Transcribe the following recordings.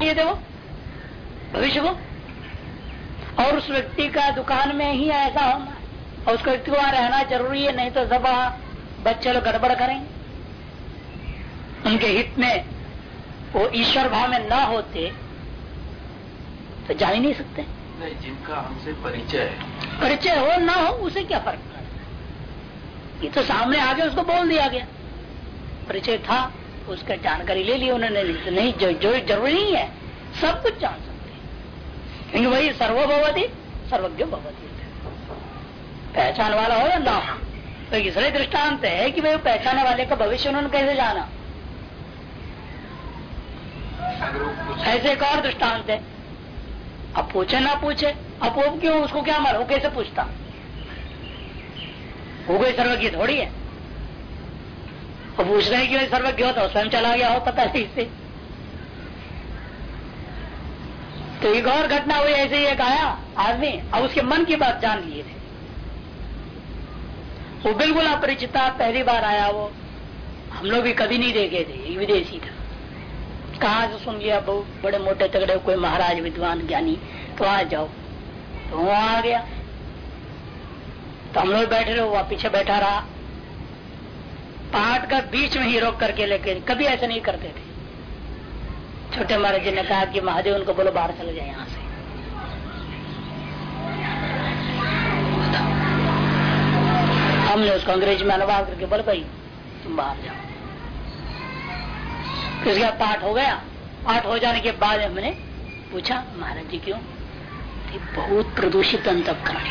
ये देखो भविष्य को। और उस व्यक्ति का दुकान में ही ऐसा होना और उस व्यक्ति को वहाँ रहना ज़रूरी है नहीं तो सब बच्चे लोग गड़बड़ करेंगे। उनके हित में वो ईश्वर भाव में न होते तो जा ही नहीं सकते। नहीं जिनका हमसे परिचय है। परिचय हो ना हो उसे क्या फ़र्क पड़ता ये तो सामने आगे उसको बोल दिया गया। परिचय था। उसका जानकारी ले ली, उन्होंने नहीं जो जो ज़रूरी नहीं है, सब कुछ जान सकते हैं। क्योंकि वही सर्वभवती, सर्वज्ञ भवती पहचान वाला हो या ना हो? तो इसलिए दृष्टांत है कि भाई पहचाने वाले का भविष्य उन्होंने कैसे जाना? ऐसे एक और दृष्टांत है। अब पूछे ना पूछे, अब वो क्यों, उसको क्या मालूम कैसे पूछता? वो कोई सर्वज्ञ थोड़ी है। वो पूछ रहे कि सर्वज्ञ होता तो स्वयं चला गया हो, पता नहीं इससे तो एक और घटना हुई, ऐसे ही एक आया आदमी। अब उसके मन की बात जान लिए थे। वो बिल्कुल अपरिचिता पहली बार आया वो। हम लोग भी कभी नहीं देखे थे विदेशी था। कहा से सुन लिया बहुत बड़े मोटे तगड़े कोई महाराज, विद्वान, ज्ञानी तो आ जाओ। तो वहाँ आ गया। तो हम लोग बैठे रहे वहाँ पीछे बैठा रहा। पाठ का बीच में ही रोक करके लेके कभी ऐसा नहीं करते थे। छोटे महाराज जी ने कहा कि महादेव, उनको बोलो बाहर चले जाए यहाँ से। हमने उसको अंग्रेज़ी में अनुवाद करके बोल, भाई, तुम बाहर जाओ। उसका पाठ हो गया। पाठ हो जाने के बाद हमने पूछा, महाराज जी क्यों? बहुत प्रदूषित अंत अंतकरण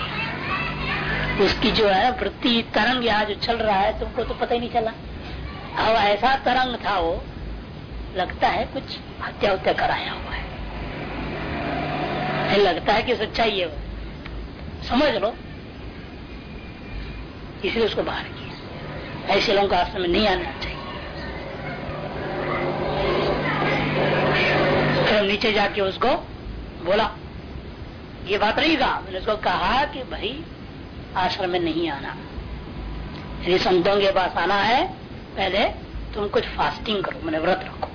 उसकी जो है वृत्ति तरंग यहाँ जो चल रहा है, तुमको तो पता ही नहीं चला। अब ऐसा तरंग था वो, लगता है कुछ हत्या उत्या कराया हुआ है। लगता है कि सच्चाई है समझ लो। इसलिए उसको बाहर किया। ऐसे लोगों का आश्रम में नहीं आना चाहिए। फिर नीचे जाके उसको बोला, ये बात कहा। मैंने उसको कहा कि, भाई आश्रम में नहीं आना। यदि संतों के पास आना है, पहले तुम कुछ फास्टिंग करो मैंने व्रत रखो।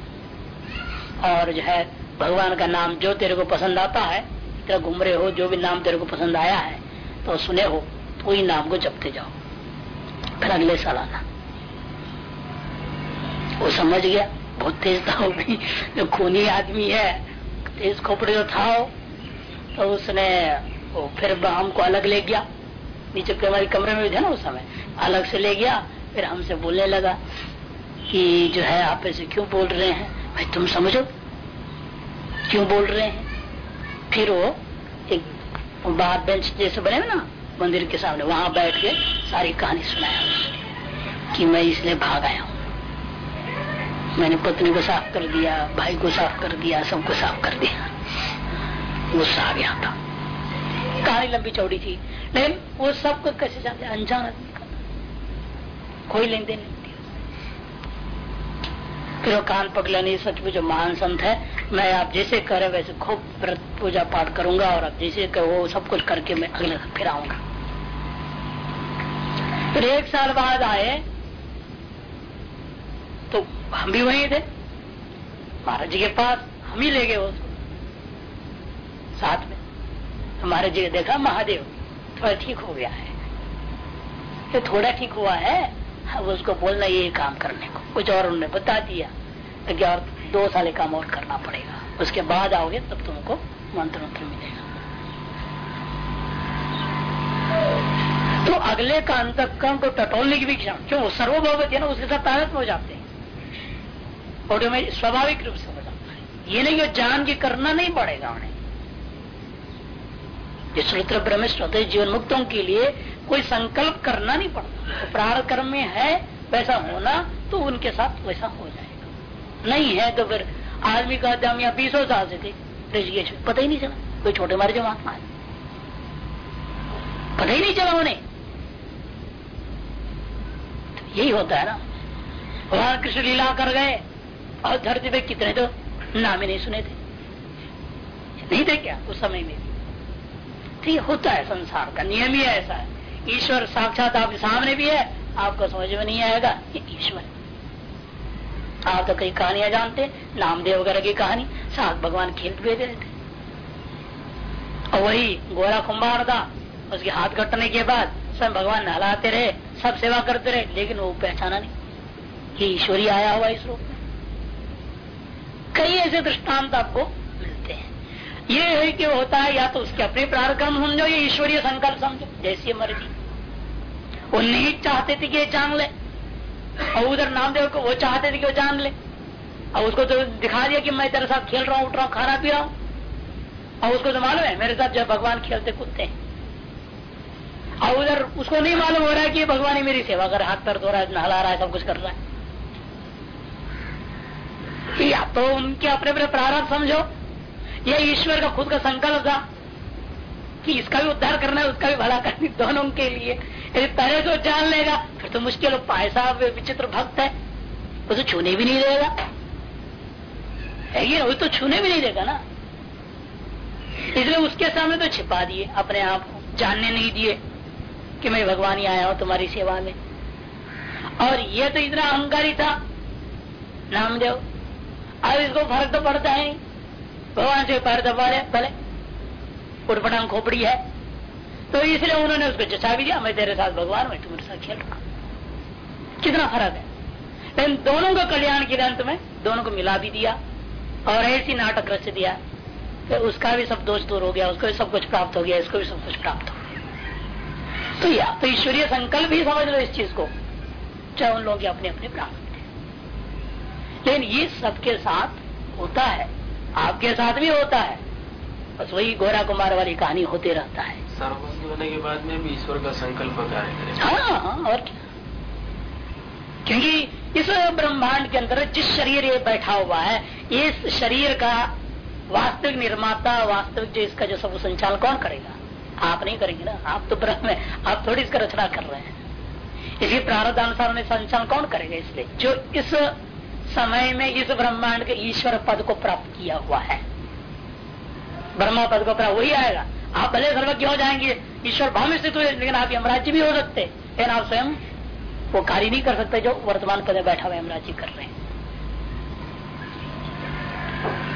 और जो है, भगवान का नाम जो तेरे को पसंद आता है, तेरा घूम रहे हो, जो भी नाम तेरे को पसंद आया है तो सुने हो तो वही नाम को जपते जाओ। फिर अगले साल आना। वो समझ गया, बहुत तेज था वो भी, जो खूनी आदमी है, तेज खोपड़ी जो था तो उसने, वो फिर हमको अलग ले गया। नीचे हमारे कमरे में भी थे ना उस समय। अलग से ले गया, फिर हमसे बोलने लगा कि जो है, आप ऐसे क्यों बोल रहे हैं? भाई, तुम समझो। क्यों बोल रहे हैं? फिर वो एक बाहर बेंच जैसे बने ना, मंदिर के सामने, वहाँ बैठ के सारी कहानी सुनाया कि मैं इसलिए भाग आया हूँ। मैंने पत्नी को साफ़ कर दिया, भाई को साफ़ कर दिया, सबको साफ़ कर दिया। गुस्सा आ गया था। कहानी लंबी चौड़ी थी। लेकिन वो सबको कैसे जानते अनजान आदमी का। कोई लेन देन नहीं फिर कान पकड़ा, नहीं, सच में जो महान संत है। मैं आप जैसे करे, वैसे खूब व्रत पूजा पाठ करूँगा और आप जैसे वो सब कुछ करके मैं अगले फिर आऊँगा। फिर एक साल बाद आए तो हम भी वहीं थे। महाराज जी के पास हम ही ले गए उसको। साथ में। हमारे जी देखा, महादेव। थोड़ा ठीक हो गया है। ये थोड़ा ठीक हुआ है, अब उसको बोलना ये काम करने को। कुछ और उन्होंने बता दिया तो क्या और दो साल काम और करना पड़ेगा। उसके बाद आओगे, तब तुमको मंत्र मंत्र मिलेगा। तो अगले का अंतकरण को टटोलने की भी क्षण, क्यों? सर्वभवत है ना, उसके साथ तारत हो जाते हैं। और स्वाभाविक रूप से हो जाता है। ये नहीं जान के करना नहीं पड़ेगा उन्हें। जो श्रोत्र ब्रह्म स्वतः जीवन मुक्तों के लिए कोई संकल्प करना नहीं पड़ता। प्रारंभ कर्म में है, वैसा होना तो उनके साथ वैसा हो जाएगा। नहीं है तो फिर आदमी कहते हम यहाँ बीसों साल से थे। ऋषिकेश पता ही नहीं चला। कोई छोटे मारे जो महात्मा पता ही नहीं चला उन्हें। तो यही होता है ना। भगवान कृष्ण लीला कर गए, और धरती पे कितने तो नाम ही नहीं सुने थे। नहीं थे क्या उस समय में? तो ये होता है संसार का, नियम ही ऐसा है। ईश्वर साक्षात आपके सामने भी है, आपको समझ में नहीं आएगा, ये ईश्वर। आप तो कई कहानियाँ जानते नामदेव वगैरह की कहानी साथ भगवान खेल रहे थे और वही गोरा कुंभार था, उसके हाथ कटने के बाद सब भगवान नहलाते रहे, सब सेवा करते रहे, लेकिन वो पहचाना नहीं। कि ईश्वरी आया हुआ इस रूप में। कई ऐसे दृष्टांत आपको ये है कि होता है या तो उसके अपने प्रारक्रम समझो या ईश्वरीय संकल्प समझो, जैसी मर्ज़ी। वो नहीं चाहते थे कि ये जान ले। और उधर नामदेव को वो चाहते थे कि वो जान ले। और उसको तो दिखा दिया कि मैं तेरे साथ खेल रहा हूँ, उठ रहा हूँ, खाना पी रहा हूँ। और उसको तो मालूम है, मेरे साथ जब भगवान खेलते कूदते हैं। और उधर उसको नहीं मालूम हो रहा है कि भगवान ही मेरी सेवा कर हाथ पैर धो रहा है नहला रहा है, सब कुछ कर रहा है। या तो उनके अपने अपने प्रारंभ समझो। या ईश्वर का खुद का संकल्प था कि इसका भी उद्धार करना है, उसका भी भला करना दोनों के लिए। यदि तरह से जान लेगा, फिर तो मुश्किल पैसा विचित्र भक्त है। वो तो छूने भी नहीं देगा। है वो तो छूने भी नहीं देगा ना। इसलिए उसके सामने तो छिपा दिए अपने आप को। जानने नहीं दिए कि मैं भगवान ही आया हूँ तुम्हारी सेवा में। और ये तो इतना अहंकारी था। नामदेव अब इसको फ़र्क तो पड़ता है भगवान से पैर दबा रहे भले उठपटांग खोपड़ी है। तो इसलिए उन्होंने उसको जचा भी दिया, मैं तेरे साथ भगवान मैं तुम्हारे साथ खेल। कितना फ़र्क है? लेकिन दोनों का कल्याण के अंत में दोनों को मिला भी दिया और ऐसी नाटक रच दिया। तो उसका भी सब दोष दूर हो गया, उसको भी सब कुछ प्राप्त हो गया, इसको भी सब कुछ प्राप्त हो गया। तो या तो ईश्वरीय संकल्प ही समझ लो इस चीज़ को, चाहे उन लोगों की अपने अपने प्राप्त। लेकिन ये सबके साथ होता है। आपके साथ भी होता है। बस वही गोरा कुमार वाली कहानी होते रहता है। सर्वस्व होने के बाद में भी ईश्वर का संकल्प कार्य करेगा हाँ, हाँ और क्योंकि इस ब्रह्मांड के अंदर जिस शरीर ये बैठा हुआ है इस शरीर का वास्तविक निर्माता वास्तविक जो इसका जो सब संचालन कौन करेगा? आप नहीं करेंगे ना? आप तो ब्रह्म है आप थोड़ी इसका रचना कर रहे हैं। इसी प्रारब्ध अनुसार संचालन कौन करेगा इसलिए? जो इस समय में इस ब्रह्मांड के ईश्वर पद को प्राप्त किया हुआ है। ब्रह्मा पद को प्राप्त, वही आएगा। आप भले सर्वज्ञ हो जाएँगे, ईश्वर भाव में स्थित हुए, लेकिन आप यमराज्य भी हो सकते। लेकिन आप स्वयं वो कार्य नहीं कर सकते जो वर्तमान पद में बैठा हुआ यमराज्य कर रहे हैं।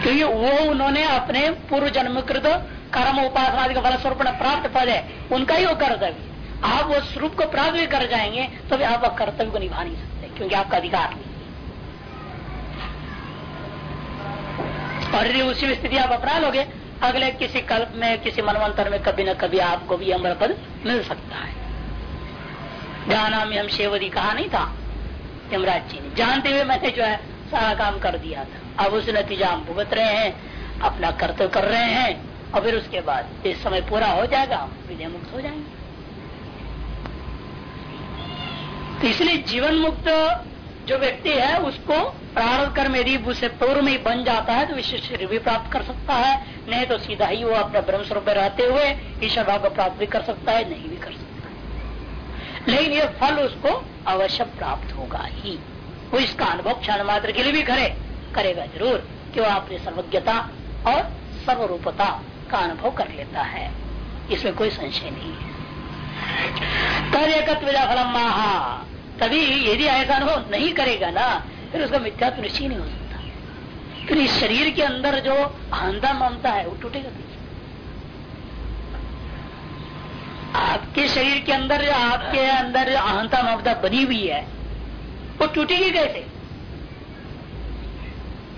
क्योंकि वो उन्होंने अपने पूर्व जन्मकृत कर्म, उपासना का फल स्वरूप प्राप्त पद है, उनका ही वो कर्तव्य। आप वो स्वरूप को प्राप्त भी कर जाएँगे तो भी आप कर्तव्य को निभा नहीं सकते, क्योंकि आपका अधिकार नहीं और यदि उसी स्थिति आप अपना लोगे। अगले किसी कल्प में, किसी मनवंतर में कभी न कभी आपको भी अमर पद मिल सकता है। जाना में हम शेवदी कहा नहीं था? यमराज जी ने। जानते हुए मैंने जो है, सारा काम कर दिया था। अब उस नतीजा हम भुगत रहे हैं, अपना कर्तव्य कर रहे हैं, और फिर उसके बाद इस समय पूरा हो जाएगा, हम मुक्त हो जाएँगे। तो इसलिए जीवन मुक्त जो व्यक्ति है, उसको प्रारंभ कर्म यदि उसे पूर्व में बन जाता है तो विशेष शरीर भी प्राप्त कर सकता है। नहीं तो सीधा ही वो अपने ब्रह्म स्वरूप में रहते हुए ईश्वर भाव को प्राप्त भी कर सकता है, नहीं भी कर सकता लेकिन ये फल उसको अवश्य प्राप्त होगा ही। वो इसका अनुभव क्षण मात्र के लिए भी करे, करेगा ज़रूर कि वो अपनी सर्वज्ञता और सर्वरूपता का अनुभव कर लेता है। इसमें कोई संशय नहीं है। तद एकत्व फलम तभी यदि ऐसा अनुभव नहीं करेगा ना फिर उसका मिथ्यात्व निश्चय नहीं हो सकता। फिर इस शरीर के अंदर जो अहंता ममता है, वो टूटेगा आपके शरीर के अंदर जो, आपके अंदर जो अहंता ममता बनी हुई है, वो टूटेगी कैसे?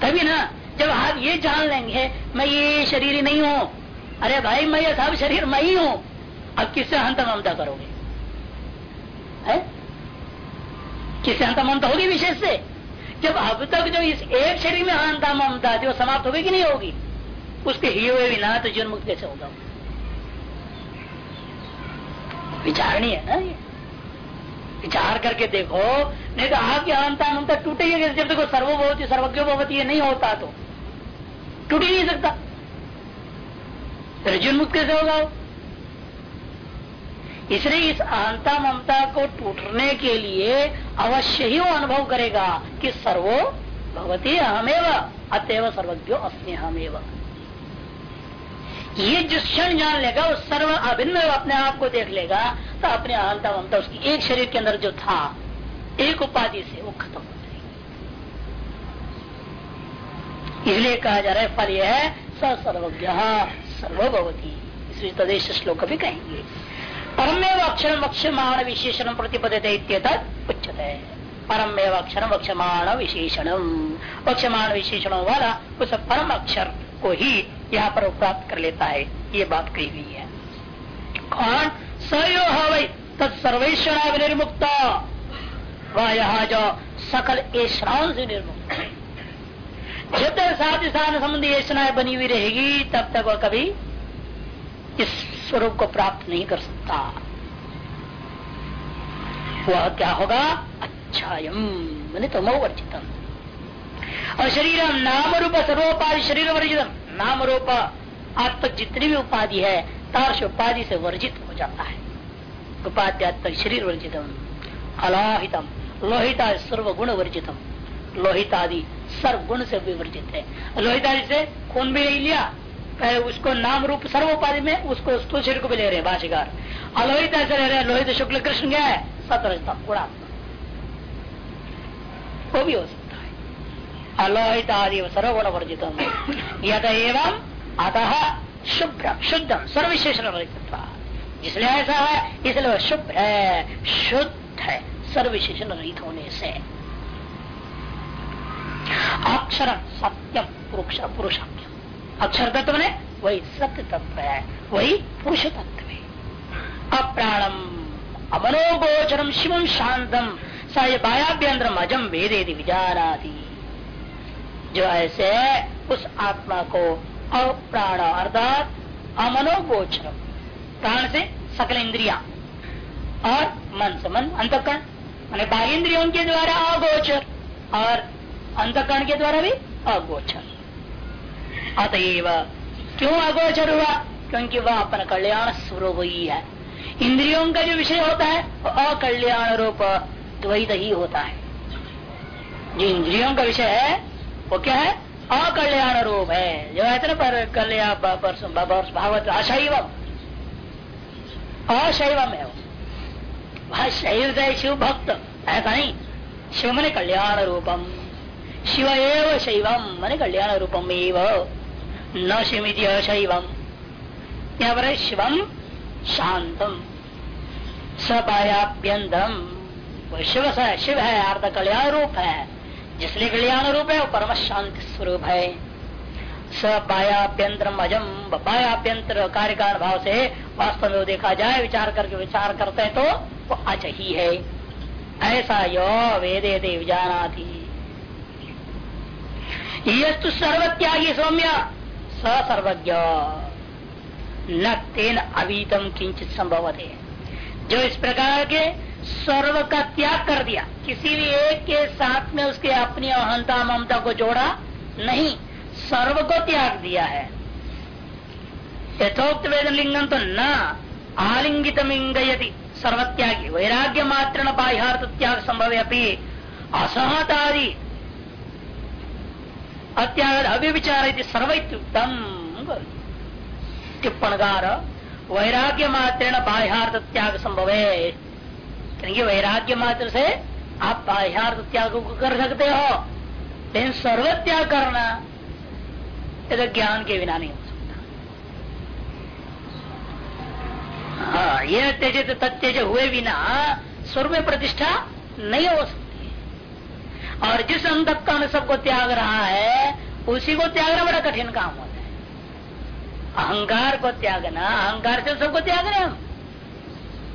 तभी ना, जब आप ये जान लेंगे, मैं ये शरीर ही नहीं हूँ। अरे भाई, मैं सब शरीर, मैं ही हूँ। अब किससे अहंता ममता करोगे? है? किससे अहंता ममता होगी विशेष से? जब अब तक जो इस एक शरीर में अहंता ममता थी, वो समाप्त होगी कि नहीं होगी? उसके ही हुए बिना तो जीवन मुक्त कैसे होगा? विचारणी है ना ये? विचार करके देखो, नहीं तो आपकी अहंता ममता टूटेगी जब देखो सर्वभवती सर्वज्ञ भवती नहीं होता तो टूट ही नहीं सकता। जीवन मुक्त कैसे होगा इसलिए इस अहंता ममता को टूटने के लिए अवश्य ही वो अनुभव करेगा कि सर्वो भगवती अहमेव, अतएव सर्वज्ञो अस्मि अहमेव। ये जिस क्षण जान लेगा, वो सर्व अभिन्न अपने आप को देख लेगा तो अपने अहंता ममता उसकी एक शरीर के अंदर जो था, एक उपाधि से वो खत्म हो जाएगी। इसलिए कहा जा रहा है, फल यह है सर्वज्ञ सर्वभवती इसलिए तदेश श्लोक भी कहेंगे। परमेव अक्षर वक्षमाण विशेषण प्रतिपदते उच्चते परमेव अक्षर वक्षमाण विशेषण वक्षमाण विशेषणों वाला उस परम अक्षर को ही यहाँ पर प्राप्त कर लेता है। ये बात कही हुई है। कौन? सयो हवई तत्सर्वेश्वरा निर्मुक्त वह यहाँ जो सकल ऐश्राओं से निर्मुक्त है। जब तक साथ स्थान संबंधी ऐसा बनी हुई रहेगी, तब तक वह कभी इस स्वरूप को प्राप्त नहीं कर सकता। वह क्या होगा? अच्छायम मैंने तो वर्जितम और शरीर नाम रूप सर्वोपाधि शरीर वर्जितम नाम रूप आज तक जितनी भी उपाधि है तार्श उपाधि से वर्जित हो जाता है। उपाध्यात्मक शरीर वर्जितम अलाहितम लोहिता सर्व गुण वर्जितम लोहितादि सर्व गुण से विवर्जित है। लोहितादि से खून भी नहीं लिया उसको नाम रूप सर्वोपाधि में उसको स्थूल शरीर को भी ले रहे भाषिकार अलोहित ऐसे रह रहे लोहित शुक्ल कृष्ण क्या है? सतरजता गुणात्मा वो भी हो सकता है। अलोहित आदि सर्वगुण वर्जित यद एवं अतः शुभ्र शुद्धम सर्वविशेषण वर्जित इसलिए ऐसा है, इसलिए वह शुभ्र है, शुद्ध है, सर्वविशेषण रहित होने से। अक्षर सत्यम पुरुष, पुरुषाख्य। अक्षर तत्व ने? वही सत्य तत्व है। वही? पुरुष तत्व है। अप्राणम अमनोगोचरम शिवम शांतम स बायाभ्यंतरम अजम वेदे विजानादि जो ऐसे उस आत्मा को अप्राण अर्थात अमनोगोचरम प्राण से सकल इंद्रिया और मन से मन अंतकरण मैंने बाह्य इंद्रियों के द्वारा अगोचर और अंतकरण के द्वारा भी अगोचर। अतएव क्यों अगोचर हुआ क्योंकि वह अपना कल्याण स्वरूप ही है। इंद्रियों का जो विषय होता है, वो अकल्याण रूप द्वैत ही होता है। जो इंद्रियों का विषय है, वो क्या है? अकल्याण रूप है। जो है ना पर कल्याण भागवत अशैव अशैवम है वह शैव है शिव भक्त ऐसा नहीं? शिव मैंने कल्याण रूपम। शिव एव शैवम, मैंने कल्याण रूपम एवं। न शिमिति अशैवम यहाँ पर शिवम शांतम सपायाभ्यंतम शिव शिव है अर्थ कल्याण रूप है जिसलिए कल्याण रूप है वो परम शांति स्वरूप। है सपायाभ्यंतरम अजम। पायाभ्यंतर कार्य कारण भाव से वास्तव में देखा जाए, विचार करके विचार करते हैं तो वो अच ही। है ऐसा यो वेदे देव जाना थी यस्तु सर्वत्यागी सौम्य सर्वज्ञ। न तेन अवीतम किंचित संभव जो इस प्रकार के सर्व का त्याग कर दिया, किसी भी एक के साथ में उसके अपनी अहंता ममता को जोड़ा नहीं, सर्व को त्याग दिया है। यथोक्त वेदन लिंगम तो न आलिंगित इंगयति, सर्वत्यागी। वैराग्य मात्र बाह्यार्थ त्याग संभव अपनी असहतादि अत्याग अव्यविचार सर्वोत्तम टिप्पणकार वैराग्य मात्र बाह्यार्थ त्याग संभव है क्योंकि वैराग्य मात्र से आप बाह्यार्थ त्याग को कर सकते हो। लेकिन सर्व त्याग करना तो ज्ञान के बिना नहीं हो सकता। हाँ ये त्यज तत्ज हुए बिना स्वर्ग में प्रतिष्ठा नहीं हो सकती। और जिस अंधकरण सबको त्याग रहा है, उसी को त्यागना बड़ा कठिन काम होता है। अहंकार को त्यागना, अहंकार से सबको त्याग रहे हम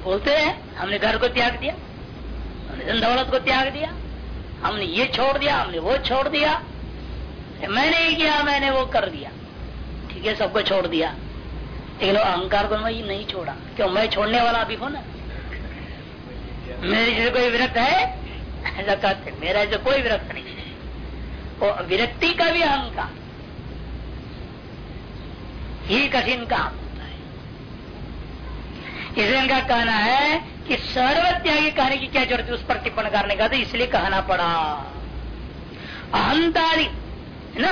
बोलते हैं, हमने घर को त्याग दिया, हमने धन दौलत को त्याग दिया, हमने ये छोड़ दिया, हमने वो छोड़ दिया। मैंने ये किया, मैंने वो कर दिया। ठीक है, सबको छोड़ दिया। लेकिन अहंकार को मैं नहीं छोड़ा। क्यों, मैं छोड़ने वाला भी हो ना। मेरे कोई विरक्त है ऐसा कहते, मेरा ऐसा कोई विरक्त नहीं है। वो विरक्ति का भी अहंकार। ही कठिन काम इसलिए इनका कहना है कि सर्वत्यागी कहने की क्या ज़रूरत है? उस पर टिप्पण करने का तो इसलिए कहना पड़ा। अहंतारी है ना?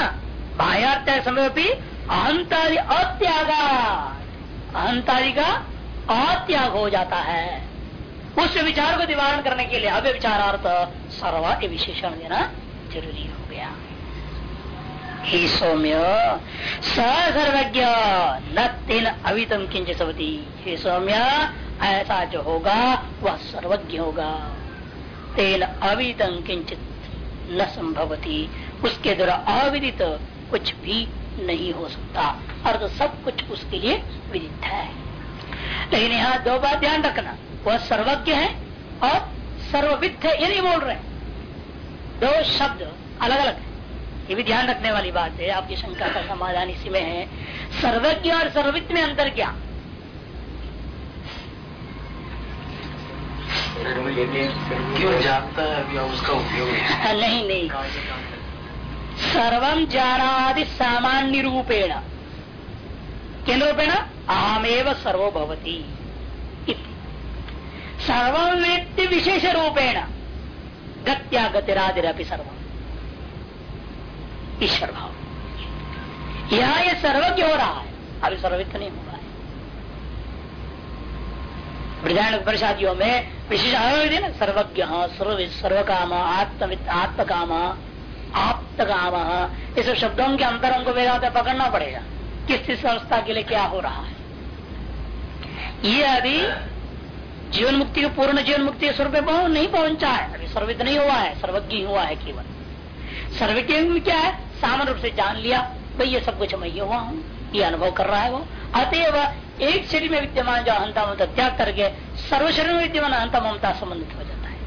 बाह्यात्याग समय भी अहंतारी अत्यागा अहंतारी का अत्याग हो जाता है। उस विचार को निवारण करने के लिए अव्य विचारार्थ सर्वा के विशेषण देना ज़रूरी हो गया। ही सौम्य सर्वज्ञ न तेन अवितम किंच सौम्य, ऐसा जो होगा, वह सर्वज्ञ होगा। तेन अवितम किंचित न संभवती। उसके द्वारा अविदित कुछ भी नहीं हो सकता। तो सब कुछ उसके लिए विदित है। लेकिन यहाँ दो बात ध्यान रखना। वह सर्वज्ञ है और सर्वविद है ये नहीं बोल रहे दो शब्द अलग अलग है। ये भी ध्यान रखने वाली बात है आपकी शंका का समाधान इसी में है। सर्वज्ञ और सर्वविद में अंतर क्या? क्यों जानता है अभी उसका उपयोग नहीं नहीं सर्वम जानादि सामान्य रूपेण। किन रूपेण अहमेव सर्वो भवती। सर्वम व्यक्ति विशेष रूपेण गत्या गतिरादिरपि सर्व ईश्वर भाव यहाँ ये सर्वज्ञ हो रहा है अभी सर्वित नहीं हुआ है वृद्धान प्रसादियों में विशेष ना सर्वज्ञ, सर्व सर्व काम आत्मवित आत्म काम आप काम इस शब्दों के अंतर हमको वेदांत पकड़ना पड़ेगा। किस किस अवस्था के लिए क्या हो रहा है? ये अभी जीवन मुक्ति को पूर्ण जीवन मुक्ति स्वरूप नहीं पहुँचा है। अभी सर्वित नहीं हुआ है, सर्वज्ञ हुआ है केवल। सर्वज्ञ में क्या है? सामान्य रूप से जान लिया, भाई ये सब कुछ मैं ये हुआ हूँ, ये अनुभव कर रहा है वो। अतएव एक शरीर में विद्यमान जो अहंता ममता त्याग करके सर्व शरीर में विद्यमान अहंता ममता संबंधित हो जाता है।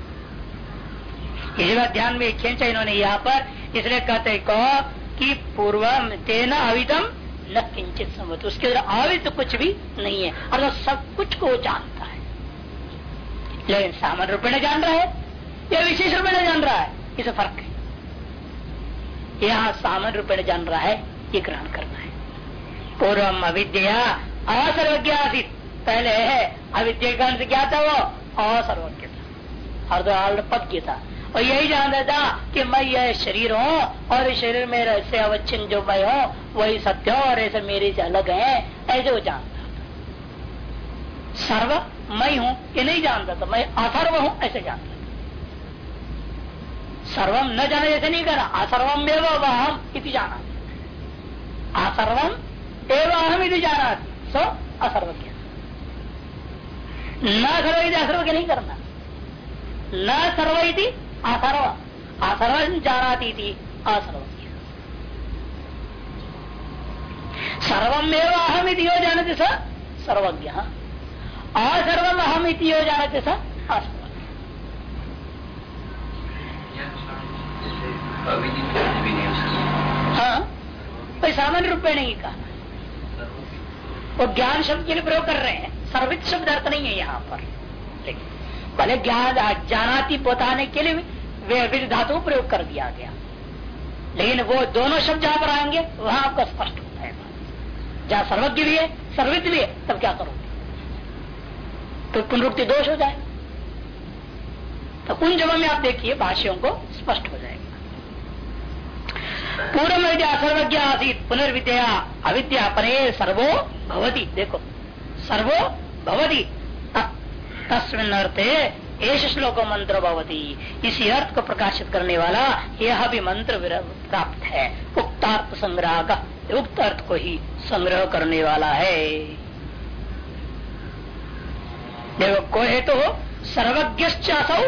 इसी बात ध्यान में खींचा इन्होंने यहाँ पर, इसलिए कहते कहो कि पूर्व तेना अवितम न किंचित समझ उसके अंदर अवित कुछ भी नहीं है। और सब कुछ को जानता लेकिन सामान्य रूप में जान रहा है या विशेष रूप में जान रहा है इसे फ़र्क है। यहाँ सामान्य रूप में जान रहा है, ये ग्रहण करना है। पूर्व अविद्या असर्वज्ञ पहले है, अविद्या से क्या था वो? असर्वज्ञ था। अर्धपज्ञ था। और यही जानता था कि मैं यह शरीर हूँ, और इस शरीर में ऐसे अवच्छिन्न जो मैं हूँ, वही सत्य और ऐसे मेरे से अलग है, ऐसे वो जानता सर्व मैं हूँ ये नहीं जानता था मैं अथर्व हूँ ऐसे जानता। सर्वम न जाने जैसे नहीं करा असर्वम एवं अहम इति जाना। असर्वम एवं अहम इति जाना सो असर्व असर्वज्ञ न सर्व असर्वज्ञ नहीं करना। न सर्व इति असर्व असर्व जानाती थी असर्वज्ञ सर्वमेव अहम इति यो जानते स सर्वज्ञ। असर्वम अहम इति यो जानते स असर्व हाँ कोई सामान्य रूप में नहीं कहा। वो ज्ञान शब्द के लिए प्रयोग कर रहे हैं। सर्वित शब्द अर्थ नहीं है यहाँ पर। भले ज्ञान जानाती बताने के लिए विध धातु प्रयोग कर दिया गया। लेकिन वो दोनों शब्द जहाँ पर आएँगे, वहाँ आपका स्पष्ट होता है। जहाँ सर्वज्ञ भी है, सर्वित भी है, तब क्या करोगे? तो पुनरुक्ति दोष हो जाए। तो उन जगह में आप देखिए, भाष्यों को स्पष्ट हो जाएगा। पूर्व विद्या, सर्वज्ञ आसित, पुनर्विद्या, अविद्या, परे सर्वो भवती। देखो, सर्वो भवती। तस्मिन अर्थे एश श्लोक मंत्र भवती। इसी अर्थ को प्रकाशित करने वाला यह भी मंत्र प्राप्त है। उक्तार्थ संग्रह का उक्त अर्थ को ही संग्रह करने वाला है। देखो को हेतु तो सर्वज्ञश्चासौ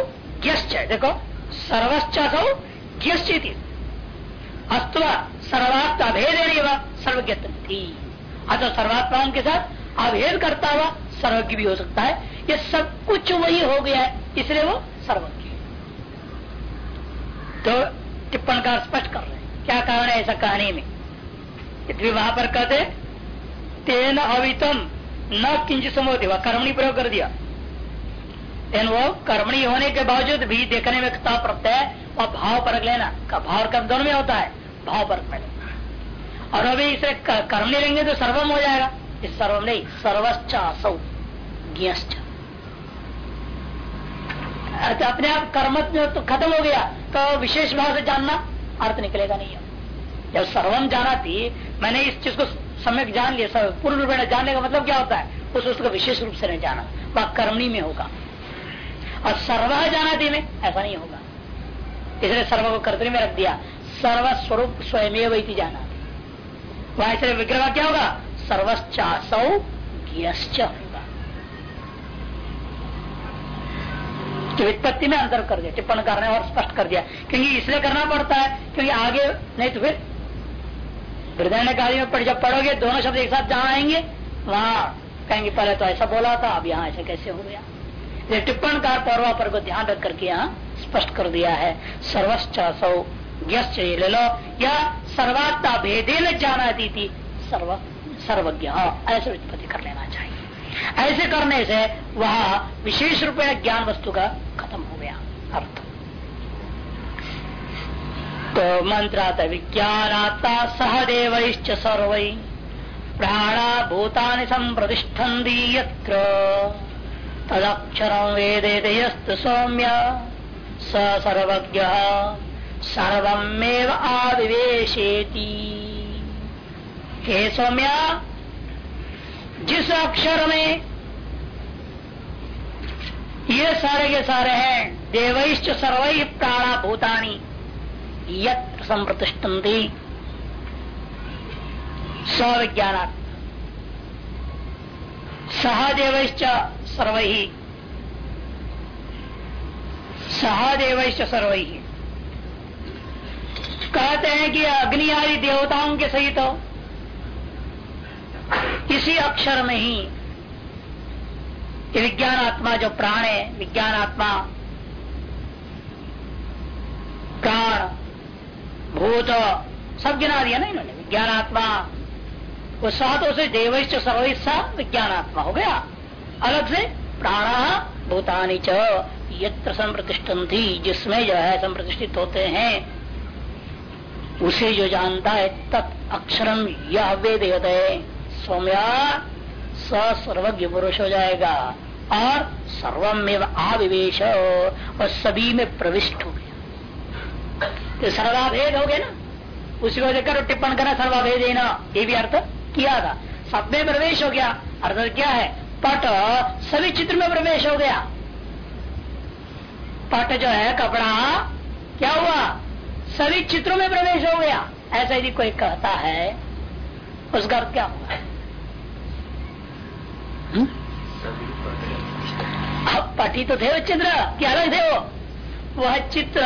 ज्ञश्च, देखो, सर्वश्चासौ ज्ञश्चित अस्तवा सर्वात्म अभेद सर्वज्ञ अतः सर्वात्माओं के साथ अभेद करता हुआ सर्वज्ञ भी हो सकता है। ये सब कुछ वही हो गया है, इसलिए वो सर्वज्ञ। तो टिप्पण का स्पष्ट कर रहे हैं, क्या कारण है ऐसा कहने में? वहाँ पर कहते तेन अवितम न किंच समोति वह कर्मणी प्रयोग कर दिया। लेकिन वो कर्मणी होने के बावजूद भी देखने में कता प्रत्यय और भाव परक लेना। का भाव कर्म दोनों में होता है। भाव परक में और अभी इसे कर्म नहीं लेंगे तो सर्वम हो जाएगा। इस सर्वम नहीं सर्वश्च असौ अपने आप कर्म तो खत्म हो गया। तो विशेष भाव से जानना अर्थ निकलेगा नहीं। जब सर्वम जाना थी, मैंने इस चीज़ को सम्यक जान लिया पूर्ण रूप में जानने का मतलब क्या होता है? उस उसको विशेष रूप से नहीं जाना। वह कर्मणी में होगा। और सर्व जाना में ऐसा नहीं होगा। इसलिए सर्व को कर्तरी में रख दिया। सर्वस्वरूप स्वयं जाना वह ऐसे विग्रह क्या होगा? सर्वश्चासौ ज्ञश्च होगा। तो वित्पत्ति में अंतर कर दिया, टिप्पण करने और स्पष्ट कर दिया। क्योंकि इसलिए करना पड़ता है, क्योंकि आगे नहीं तो फिर हृदय कार्य में जब पढ़ोगे दोनों शब्द एक साथ जहाँ आएँगे, वहाँ कहेंगे, पहले तो ऐसा बोला था, अब यहाँ ऐसे कैसे हो गया? ये टिप्पण कार पर को ध्यान रख करके यहाँ स्पष्ट कर दिया है। सर्वश्च सौ ले लो। या सर्वात्ता भेदे न जाना दी थी सर्व सर्वज्ञ। ऐसे उत्पत्ति कर लेना चाहिए। ऐसे करने से वह विशेष रूप ज्ञान वस्तु का खत्म हो गया। अर्थ। तो मंत्रात विज्ञानाता सहदेव सर्व। प्राणा भूतानि संप्रतिष्ठन्ति यत्र। तदक्षरं वेदेते सौम्य। सर्वज्ञः सर्वमेव आविवेशेति हे सौम्य, जिस अक्षर में ये सारे के सारे हैं, देवैश्च सर्वै प्राणा भूतानी। संप्रतिष्ठन्ति। स्विज्ञान सहदेव सर्व। सहदेव सर्व। कहते हैं कि अग्नि आदि देवताओं के सहित इसी अक्षर में ही विज्ञान आत्मा जो प्राण है विज्ञान आत्मा प्राण भूत सब गिना दिया ना इन्होंने विज्ञान आत्मा वो सह तो से देविष्ट सर्विस्सा विज्ञानात्मा हो गया। अलग से प्राण भूतानी च यत्र थी जिसमें जो है संप्रतिष्ठित होते हैं। उसे जो जानता है तत् अक्षरम यह वेद है सौम्या सर्वज्ञ पुरुष हो जाएगा और सर्वम में आविवेश, और सभी में प्रविष्ट हो गया। तो सर्वाभेद हो गया ना। उसी को लेकर टिप्पण करना सर्वाभेद देना ये भी अर्थ किया था। सब में प्रवेश हो गया। अर्थ क्या है? पट सभी चित्र में प्रवेश हो गया। पट जो है कपड़ा क्या हुआ? सभी चित्रों में प्रवेश हो गया। ऐसा यदि कोई कहता है उसका अर्थ क्या होगा हम्म? अब पटी तो थे वो चित्र क्या अलग थे वो? वह चित्र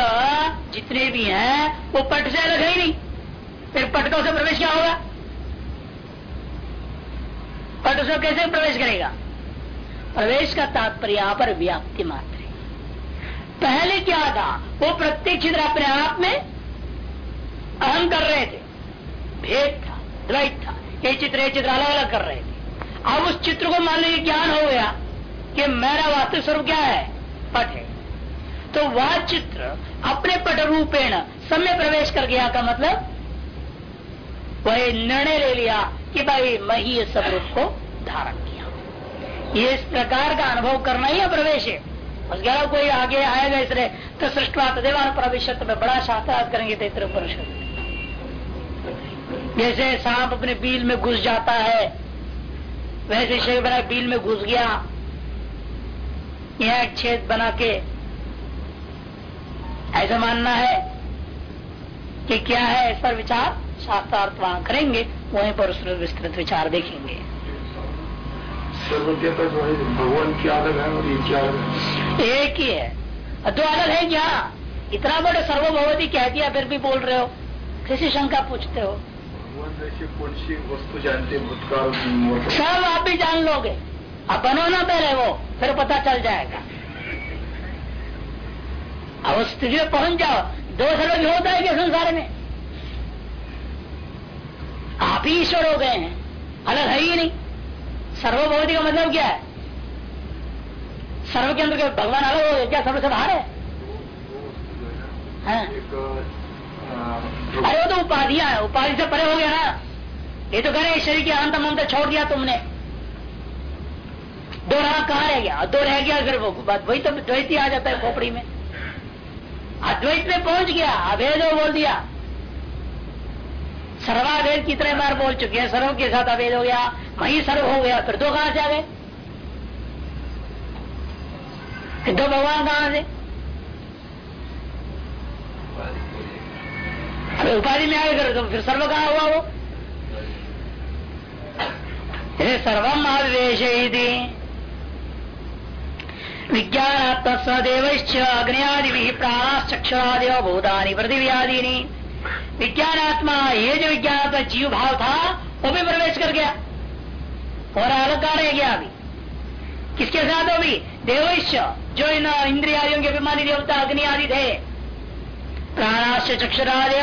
जितने भी हैं, वो पट से अलग है ही नहीं। फिर पटकों से प्रवेश क्या होगा? पट उसमें कैसे प्रवेश करेगा? प्रवेश का तात्पर्य यहाँ पर व्याप्ति मात्र पहले क्या था? वो प्रत्येक चित्र अपने आप में। अहम कर रहे थे। भेद था, द्वैत था। ये चित्र ये चित्र अलग अलग कर रहे थे। अब उस चित्र को मान लीजिए ज्ञान हो गया कि मेरा वास्तविक स्वरूप क्या है? पट है। तो वह चित्र अपने पट रूपेण समय प्रवेश कर गया का मतलब? वह निर्णय ले लिया कि भाई मैं ही सब रूप को धारण किया। ये इस प्रकार का अनुभव करना ही प्रवेश है। उसके कोई आगे आएगा इसलिए तो सृष्टवा तदेवान प्रविश्य में बड़ा शास्त्रार्थ करेंगे तैत्र परिषद। जैसे सांप अपने बील में घुस जाता है, वैसे शरीर बना बील में घुस गया। यह छेद बना के ऐसा मानना है कि क्या है इस पर विचार? शास्त्रार्थ वहाँ करेंगे वहीं पर उस विस्तृत विचार देखेंगे। भगवान क्या अलग है और ये क्या अलग है? एक ही है। दो अलग है क्या? इतना बड़े सर्वभगवती कह दिया फिर भी बोल रहे हो। किसी शंका पूछते हो? भगवान जैसे कौन सी वस्तु जानते भूतकाल सब आप भी जान लोगे। अब बनो ना पहले वो फिर पता चल जाएगा। अब उस स्थिति में पहुँच जाओ। दो सर्वज्ञ होता है क्या संसार में। आप ही ईश्वर हो गए हैं। अलग है ही नहीं। सर्वभौतिक का मतलब क्या है? सर्व के अंदर भगवान अलग हो क्या सर्व से बाहर है। अरे वो तो उपाधियाँ है। उपाधि से परे हो गया ना। ये तो कह शरीर के अंत मंत्र छोड़ दिया तुमने। दो रहा कहा रह गया? दो रह गया फिर वो बात वही तो द्वैत आ जाता है खोपड़ी में। अद्वैत में पहुँच गया अभेद बोल दिया। सर्वावेद कितने बार बोल चुके हैं, सर्व के साथ अवेद हो गया, वही सर्व हो गया, फिर दो कहाँ से आ गए? दो भगवान कहाँ से? अगर उपाधि में आगे करो तो फिर सर्व कहा हुआ वो? सर्वम आवेश विज्ञानात्म सदेव अग्नियादि प्राणाश्चक्षरादि भूतानी पृथ्वी विज्ञानात्मा ये जो विज्ञान जीव भाव था वो भी प्रवेश कर गया। और अलग का रह गया अभी किसके साथ हो भी देवश्य जो इन इंद्रियादियों के अभिमानी देवता अग्नि आदि थे। प्राणाश्य चक्षुरादय।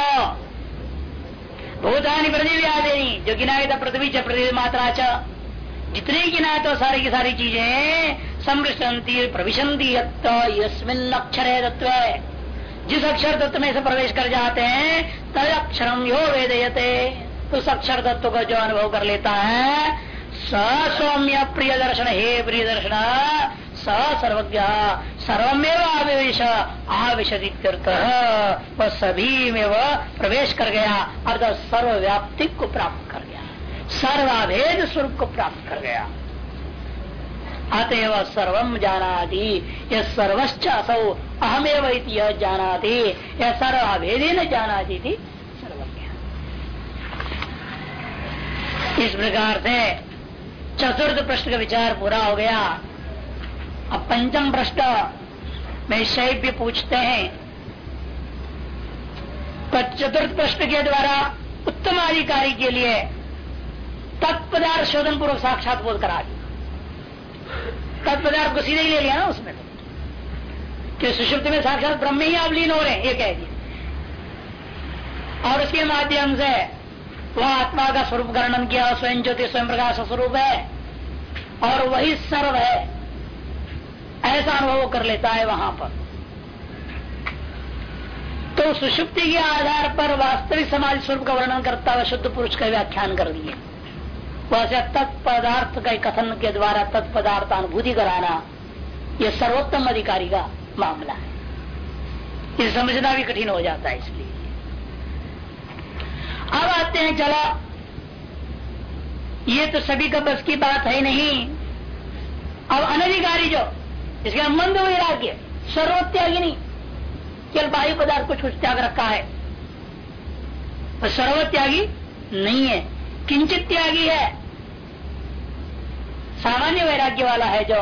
भूतानी पृथ्वी आदि जो गिनाए था पृथ्वी च, पृथ्वी मात्रा च। जितने गिनाए तो सारी की सारी चीज़ें यस्मिन अक्षर तत्व जिस अक्षर तत्व में से प्रवेश कर जाते हैं, तद अक्षरम यो वेदयते। उस अक्षर तत्व को जो अनुभव कर लेता है, स सौम्य प्रिय दर्शन, हे प्रिय दर्शन, स सर्वज्ञ, सर्वमेव आवेश आविशति वह सभी में वह प्रवेश कर गया, अर्थात सर्वव्याप्ति को प्राप्त कर गया। सर्वाभेद स्वरूप को प्राप्त कर गया। अतएव सर्वम जानाति। यह सर्वश्च असौ अहमेव यह जानाति यह सर्वाभेदी न जानाती थी इस प्रकार से चतुर्थ प्रश्न का विचार पूरा हो गया। अब पंचम प्रश्न में शैव्य पूछते हैं। तो चतुर्थ प्रश्न के द्वारा उत्तम अधिकारी के लिए तत्पदार्थ शोधन पूर्वक साक्षात बोध करा दिया। तत्पदार्थ को सीधे ही ले लिया ना उसमें तो कि सुषुप्त में साक्षात ब्रह्म ही आप लीन हो रहे हैं, ये कह दिया। और उसके माध्यम से वह आत्मा का स्वरूप वर्णन किया, स्वयं ज्योति, स्वयं प्रकाश स्वरूप है। और वही सर्व है। ऐसा अनुभव कर लेता है वहाँ पर। तो सुषुप्ति के आधार पर वास्तविक समाज स्वरूप का वर्णन करता हुआ शुद्ध पुरुष का व्याख्यान कर दिए वैसे तत्पदार्थ का कथन के द्वारा तत्पदार्थ अनुभूति कराना यह सर्वोत्तम अधिकारी का मामला है। ये समझना भी कठिन हो जाता है इसलिए। अब आते हैं, चला। ये तो सभी का बस की बात है नहीं। अब अनधिकारी जो, इसके मंद वैराग्य सर्वत्यागी नहीं केवल वायु पदार्थ को कुछ त्याग रखा है। तो सर्वत्यागी नहीं है। किंचित त्यागी है सामान्य वैराग्य वाला है जो।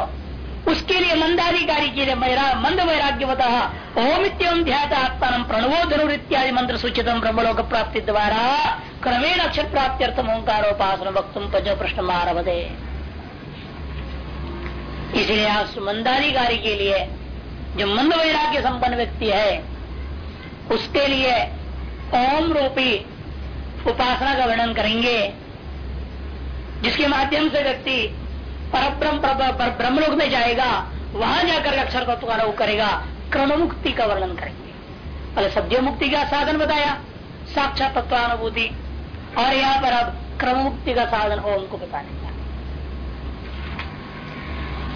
उसके लिए मंदाधिकारी के लिए मंद वैराग्य बता ओम इतम ध्यात आत्मा प्रणवो धनुर इत्यादि मंत्र सूचित ब्रह्मलोक प्राप्ति द्वारा क्रमेण अक्षर प्राप्ति अर्थ ओंकारोपासन वक्त प्रश्न मारभदे इसलिए आप मंदाधिकारी के लिए जो मंद वैराग्य संपन्न व्यक्ति है, उसके लिए ओम रूपी उपासना का वर्णन करेंगे, जिसके माध्यम से व्यक्ति परब्रह्म ब्रह्मलोक में जाएगा, वहाँ जाकर अक्षर तत्व का करेगा क्रम मुक्ति का वर्णन करेंगे। पहले सद्य मुक्ति का साधन बताया साक्षात तत्वानुभूति और यहाँ पर अब क्रम मुक्ति का साधन ओम उनको बताने का।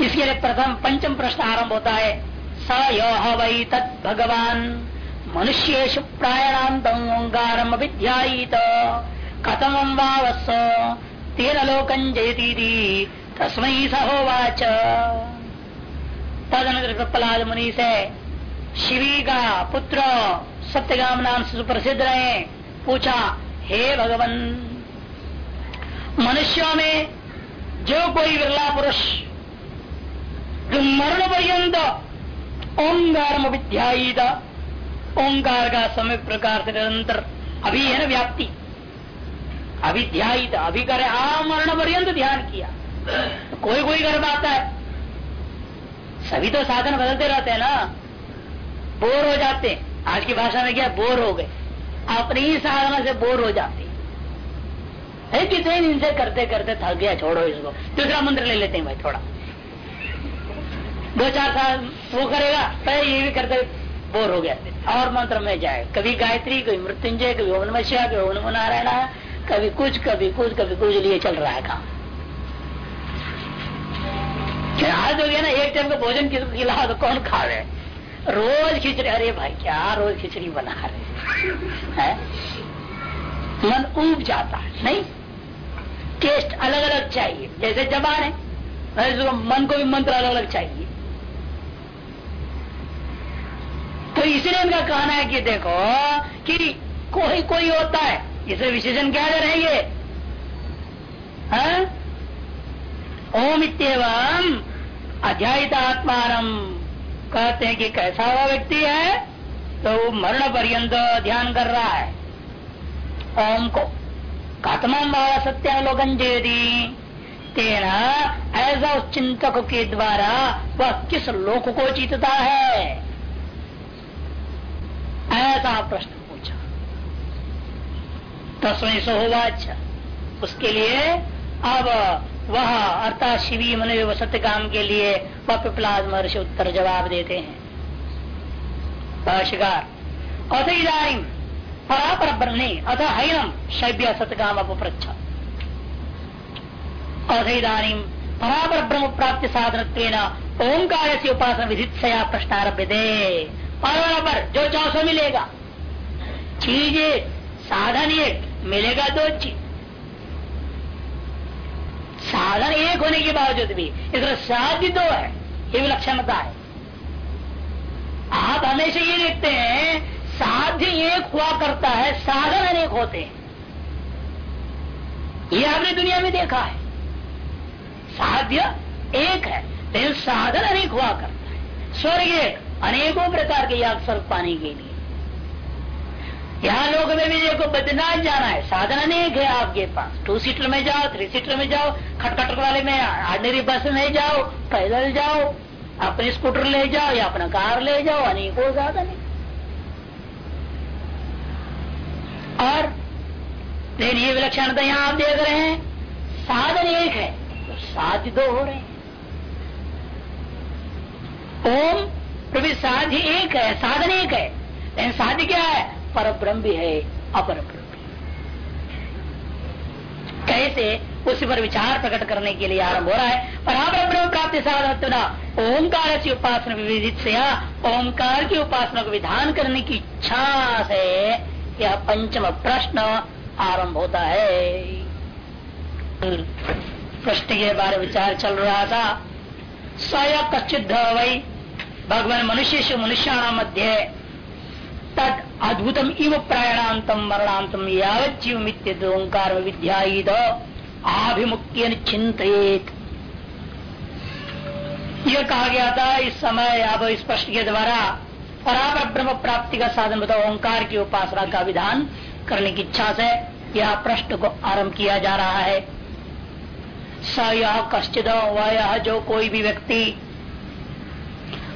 इसके लिए प्रथम पंचम प्रश्न आरंभ होता है, स यो वै तत् भगवान मनुष्येशु प्रायणान्तम ओंकारम कथम वावस तेन लोकं जयती तस्मय सहोवाच। तदनंतर प्रहलाद मुनि से शिवी का पुत्र सत्यगाम नाम से सुप्रसिद्ध रहे, पूछा, हे भगवान, मनुष्यों में जो कोई विरला पुरुष जो मरण पर्यंत ओंकार विध्यायी ओंकार का समय प्रकार से निरंतर अभी है ना व्याप्ति। अभिध्यायित अभी करे आ मरण पर्यंत ध्यान किया। कोई कोई कर पाता है। सभी तो साधन बदलते रहते हैं ना। बोर हो जाते आज की भाषा में क्या? बोर हो गए। अपनी ही साधना से बोर हो जाते है। कितने दिन से करते करते थक गया, छोड़ो इसको। दूसरा मंत्र ले लेते हैं भाई, थोड़ा। दो चार साल वो करेगा, पहले ये भी करते, बोर हो गया। और मंत्र में जाए। कभी गायत्री, कभी मृत्युंजय, कभी ओम नमस्या कभी ओम नारायण, कभी कुछ कभी कुछ कभी कुछ लिए चल रहा है काम। आज हो गया ना, एक टाइम का भोजन किसको खिला तो कौन खा रहे रोज खिचड़ी, अरे भाई क्या रोज खिचड़ी बना रहे है? मन उब जाता है, नहीं? टेस्ट अलग अलग चाहिए। जैसे जबान है मन को भी मंत्र अलग अलग चाहिए। तो इसलिए इनका कहना है कि देखो, कि कोई कोई होता है, इसे विशेषण क्या रहे हाँ? ओम इतम अध्यायित आत्मान कहते हैं कि कैसा हुआ व्यक्ति है तो वो मरण पर्यंत ध्यान कर रहा है। ओम को कथम सत्यालोकन जेदी तेना ऐसा उस चिंतक के द्वारा वह किस लोक को जीतता है? ऐसा प्रश्न पूछा। तस्वीर सोवाच उसके लिए अब वह अर्थात शिवी मन सत्य काम के लिए वह पिपलाद महर्षि उत्तर जवाब देते हैं। भाष्यकार अथ इधानी परापर ब्रह्म अथ हैनम शैब्य सत्यकाम अपृच्छ अथ इधानी परापर ब्रह्म प्राप्ति साधन ओंकार से उपासना विधित सया प्रश्न आरभ्य दे पर जो चाहो मिलेगा। चीज़, साधन एक, मिलेगा दो चीज़। साधन एक होने के बावजूद भी, इसका साध्य दो है, ये विलक्षणता है आप हमेशा ये देखते हैं, साध्य एक हुआ करता है, साधन अनेक होते हैं। ये आपने दुनिया में देखा है। साध्य एक है, लेकिन साधन अनेक हुआ करता है। स्वर्ग एक, अनेकों प्रकार के याग स्वर्ग पाने के लिए। यहाँ लोग में भी देखो बदनाथ जाना है। साधन अनेक है आपके पास। टू सीटर में जाओ थ्री सीटर में जाओ, खटखट वाले में ऑर्डनरी बस में जाओ, पैदल जाओ, अपने स्कूटर ले जाओ या अपना कार ले जाओ, अनेकों साधन है और लेकिन ये विलक्षणता यहाँ आप देख रहे हैं, साधन एक है तो साध्य दो हो रहे हैं। ओम प्रभु साध्य एक है, साधन एक है। लेकिन साध क्या है? पर ब्रह्म भी है अपर ब्रह्म। कैसे? उसी पर विचार प्रकट करने के लिए आरंभ हो रहा है। पर ब्रह्म प्राप्ति साधन ओंकार की उपासना विविधित से ओंकार की उपासना को विधान करने की इच्छा से यह पंचम प्रश्न आरंभ होता है। प्रश्न के बारे विचार चल रहा था। स्वयं कच्चित वही। भगवान मनुष्य से मनुष्याण मध्य तद अद्भुतम इव प्रायणातम मरणांतम यावत जीव ओंकार विद्या आभिमुख्य चिंतित यह कहा गया था, इस समय अब स्पष्ट के द्वारा परापर ब्रह्म प्राप्ति का साधन बताओ, ओंकार की उपासना का विधान करने की इच्छा से यह प्रश्न को आरंभ किया जा रहा है। स यह कश्चित वह जो कोई भी व्यक्ति,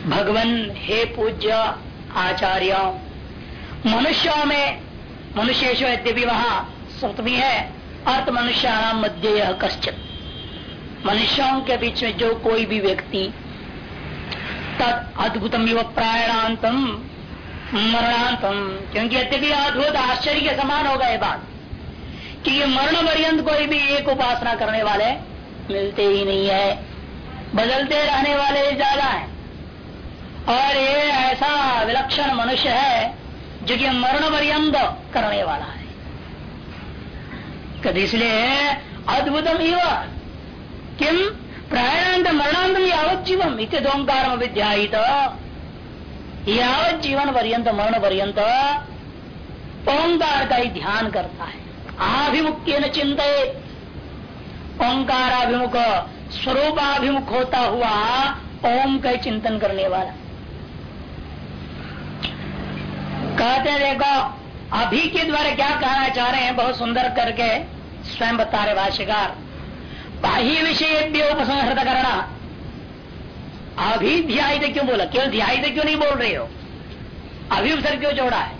भगवान, हे पूज्य, आचार्य मनुष्यों में मनुष्य यद्यपि वहाँ सप्तमी है अर्थ मनुष्य मध्य यह कश्चित। मनुष्यों के बीच में जो कोई भी व्यक्ति तद अद्भुतम युव प्रायणांतम मरणांतम क्योंकि यद्यपि अद्भुत, आश्चर्य के समान होगा ये बात। कि ये मरण पर्यंत कोई भी एक उपासना करने वाले मिलते ही नहीं है, बदलते रहने वाले ज़्यादा है। और ये ऐसा विलक्षण मनुष्य है जो कि मरण पर्यंत करने वाला है। कद इसलिए अद्भुतम इव। किम? प्रायणांत मरणांत यावत जीवन इत दोंकार विद्यायित यावत जीवन पर्यंत, मरण पर्यंत ओंकार का ही ध्यान करता है। आभिमुख्य न चिंत ओंकाराभिमुख, स्वरूपाभिमुख होता हुआ ओम का चिंतन करने वाला। कहते हैं, देखो, अभी के द्वारा क्या कहना चाह रहे हैं, बहुत सुंदर करके स्वयं बता रहे भाष्यकार। बाह्य विषय उपसंहृत करना अभी ध्याय क्यों बोला? केवल ध्याय क्यों नहीं बोल रहे हो? अभी अवसर क्यों जोड़ा है?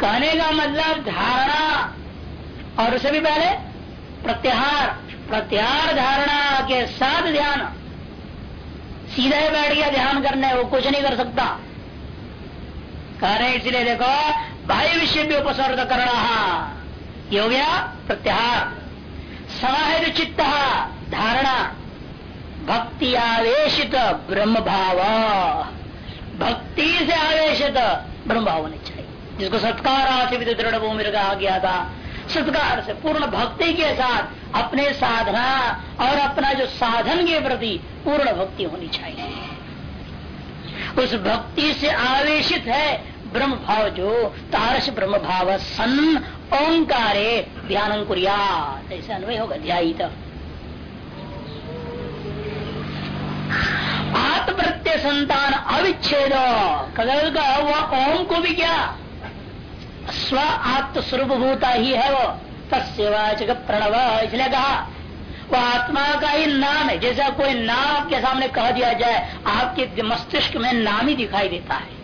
कहने का मतलब धारणा और उसे भी पहले प्रत्याहार। प्रत्याहार धारणा के साथ ध्यान। सीधा बैठ गया, ध्यान करने वो कुछ नहीं कर सकता। कह रहे इसलिए देखो बाह्य विषय भी उपसर्ग करना ये हो गया प्रत्याहार समाहित चित्त धारणा। भक्ति आवेशित ब्रह्म भाव भक्ति से आवेशित ब्रह्म भाव होने चाहिए। जिसको सत्कार से दृढ़ भूमि कहा गया था, सत्कार से पूर्ण भक्ति के साथ अपने साधना और अपना जो साधन के प्रति पूर्ण भक्ति होनी चाहिए। उस भक्ति से आवेशित है। ब्रह्म भाव जो तारस ब्रह्म भाव सन ओंकारे ध्यान कुरिया ऐसे अन्वय होगा ध्यात आत्म प्रत्यय संतान अविच्छेद। कदल का वह ओम को भी क्या? स्व आत्म स्वरूप भूता ही है वो। तस्वाचक प्रणव इसलिए कहा वो आत्मा का ही नाम है। जैसा कोई नाम आपके सामने कह दिया जाए, आपके मस्तिष्क में नाम ही दिखाई देता है।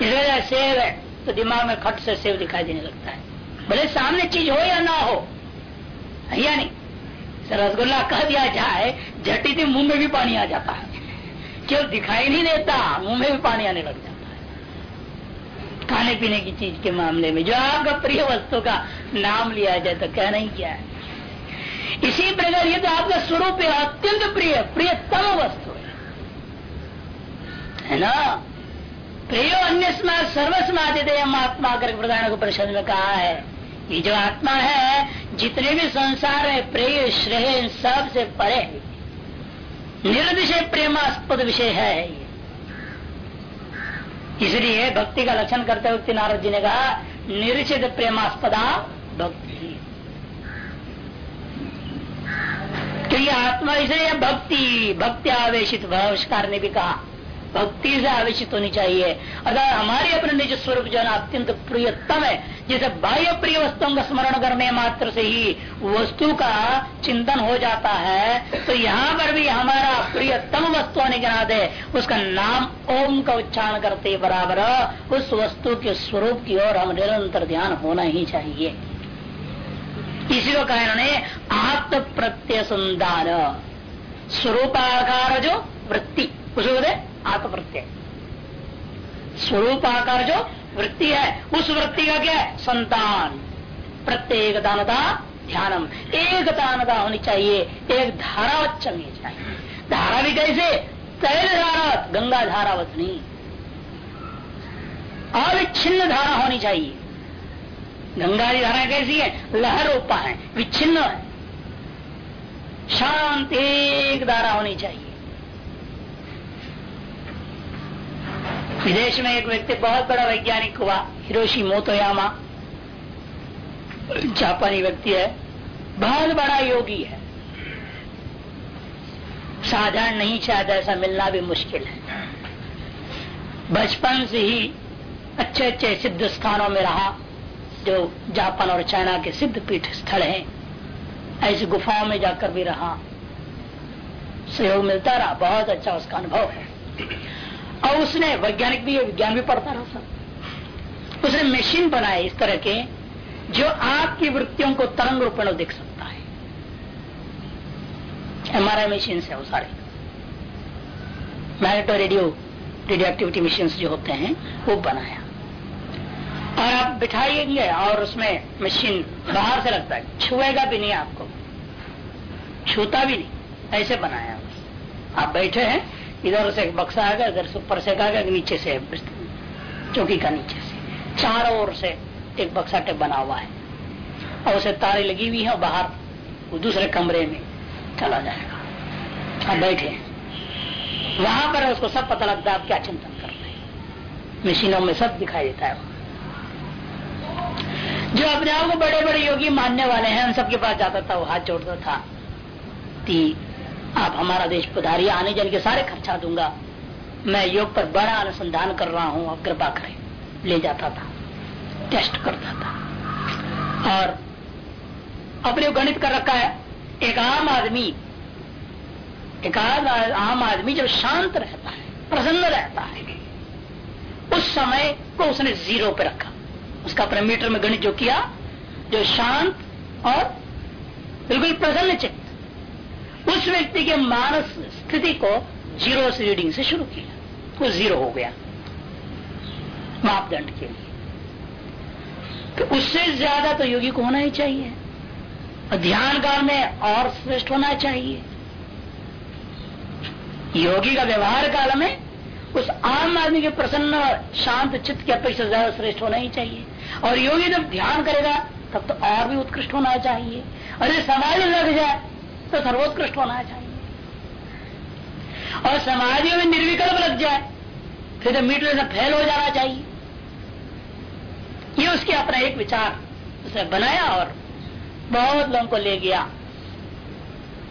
इस वजह सेव है तो दिमाग में खट से सेव दिखाई देने लगता है। भले सामने चीज़ हो या ना हो या नहीं? रसगुल्ला कह दिया जाए, झटी थी मुँह में भी पानी आ जाता है। क्यों दिखाई नहीं देता, मुँह में भी पानी आने लग जाता है। खाने पीने की चीज़ के मामले में जो आपका प्रिय वस्तु का नाम लिया जाए तो कहना ही क्या है? इसी प्रकार ये तो आपका स्वरूप है अत्यंत प्रिय प्रियतम वस्तु है। है ना? प्रियो अन्य सर्वस्मादित आत्मा कर प्रधान परिषद में कहा है ये जो आत्मा है, जितने भी संसार है, प्रिय, श्रेय सबसे परे निर्दिशय प्रेमास्पद विषय है ये। इसलिए भक्ति का लक्षण करते वक्त नारद जी ने कहा, निरिचित प्रेमास्पदा भक्ति। तो ये आत्मा इसलिए भक्ति? भक्ति आवेशित भावस्कार ने भी कहा। भक्ति से आवेशित होनी चाहिए। अर्थात हमारे अपने निज स्वरूप जो है अत्यंत प्रियतम है। जैसे बाह्य प्रिय वस्तुओं का स्मरण करने मात्र से ही वस्तु का चिंतन हो जाता है तो यहाँ पर भी हमारा प्रियतम वस्तु होने के नाते उसका नाम ओम का उच्चारण करते बराबर उस वस्तु के स्वरूप की ओर हम निरंतर ध्यान होना ही चाहिए। इसी को कहा इन्होंने आत्म प्रत्यय संदान स्वरूपाकार जो वृत्ति उसको आत्म प्रत्यय स्वरूप आकार जो वृत्ति है, उस वृत्ति का क्या है? संतान। प्रत्येक दानता ध्यानम। एक दानता होनी चाहिए, एक धारावत चलनी चाहिए। धारा भी कैसे? तैल धारावत गंगा धारावत नहीं अविच्छिन्न धारा होनी चाहिए। गंगा की धारा कैसी है? लहर रूपा है, विच्छिन्न है। शांत एक धारा होनी चाहिए। विदेश में एक व्यक्ति, बहुत बड़ा वैज्ञानिक हुआ, हिरोशी मोतोयामा। जापानी व्यक्ति है। बहुत बड़ा योगी है। साधारण नहीं, शायद ऐसा मिलना भी मुश्किल है। बचपन से ही अच्छे अच्छे सिद्ध स्थानों में रहा। जो जापान और चाइना के सिद्ध पीठ स्थल हैं, ऐसी गुफाओं में जाकर भी रहा। सहयोग मिलता रहा, बहुत अच्छा उसका अनुभव है। और उसने वैज्ञानिक भी, विज्ञान भी पढ़ता रहा सब। उसने मशीन बनाए इस तरह के, जो आपकी वृत्तियों को तरंग रूप में देख सकता है। एमआरआई मशीन से वो सारे। Magneto radio radioactivity machine जो होते हैं, वो बनाया। और आप बिठाइएँगे और उसमें मशीन बाहर से लगता है। छुएगा भी नहीं आपको। छूता भी नहीं। ऐसे बनाया। आप बैठे हैं, इधर से एक बक्सा आएगा, इधर से ऊपर से आएगा, नीचे से चौकी का नीचे से। चारों ओर से एक बक्सा टेप बना हुआ है। और उसे तारे लगी हुई है बाहर दूसरे कमरे में चला जाएगा। आप बैठे हैं। वहाँ पर उसको सब पता लगता है आप क्या चिंतन कर रहे हैं। मशीनों में सब दिखाई देता है। जो अपने आप को बड़े बड़े योगी मानने वाले हैं, उन सबके पास जाता था, वो हाथ जोड़ता था। कि आप हमारा देश पधारिए आने जाने के सारे खर्चा दूँगा। मैं योग पर बड़ा अनुसंधान कर रहा हूँ, आप कृपा करें। ले जाता था। टेस्ट करता था। और अपने गणित कर रखा है, एक आम आदमी, एक आम आदमी जब शांत रहता है, प्रसन्न रहता है, उस समय को उसने ज़ीरो पे रखा। उसका अपने मीटर में गणित जो किया, जो शांत और बिल्कुल प्रसन्न चित्त उस व्यक्ति के मानस स्थिति को ज़ीरो से रीडिंग से शुरू किया। वो ज़ीरो हो गया मापदंड के लिए। तो उससे ज़्यादा तो योगी को होना ही चाहिए। और ध्यान काल में और श्रेष्ठ होना चाहिए। योगी का व्यवहार काल में उस आम आदमी के प्रसन्न शांत चित्त की अपेक्षा ज़्यादा श्रेष्ठ होना ही चाहिए। और योगी जब ध्यान करेगा, तब तो और भी उत्कृष्ट होना चाहिए। और ये समाज लग जाए तो सर्वोत्कृष्ट होना चाहिए। और समाज में निर्विकल्प लग जाए, फिर तो मीटर से फेल हो जाना चाहिए। ये उसके अपना एक विचार उसने बनाया और बहुत लोगों को ले गया।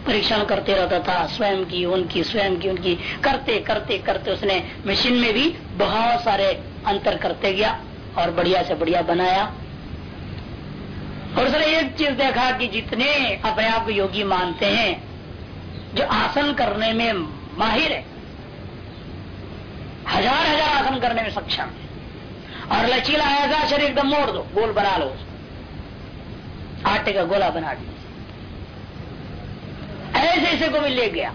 परीक्षण करते रहता था, स्वयं की, उनकी, स्वयं की, उनकी। करते करते करते उसने मशीन में भी बहुत सारे अंतर करते गया। और बढ़िया से बढ़िया बनाया। और उसने एक चीज़ देखा कि जितने अपने आप को योगी मानते हैं, जो आसन करने में माहिर है, हज़ार हज़ार आसन करने में सक्षम है। और लचीला ऐसा शरीर एकदम मोड़ दो, गोल बना लो आटे का गोला बना दिया ऐसे ऐसे को भी ले गया।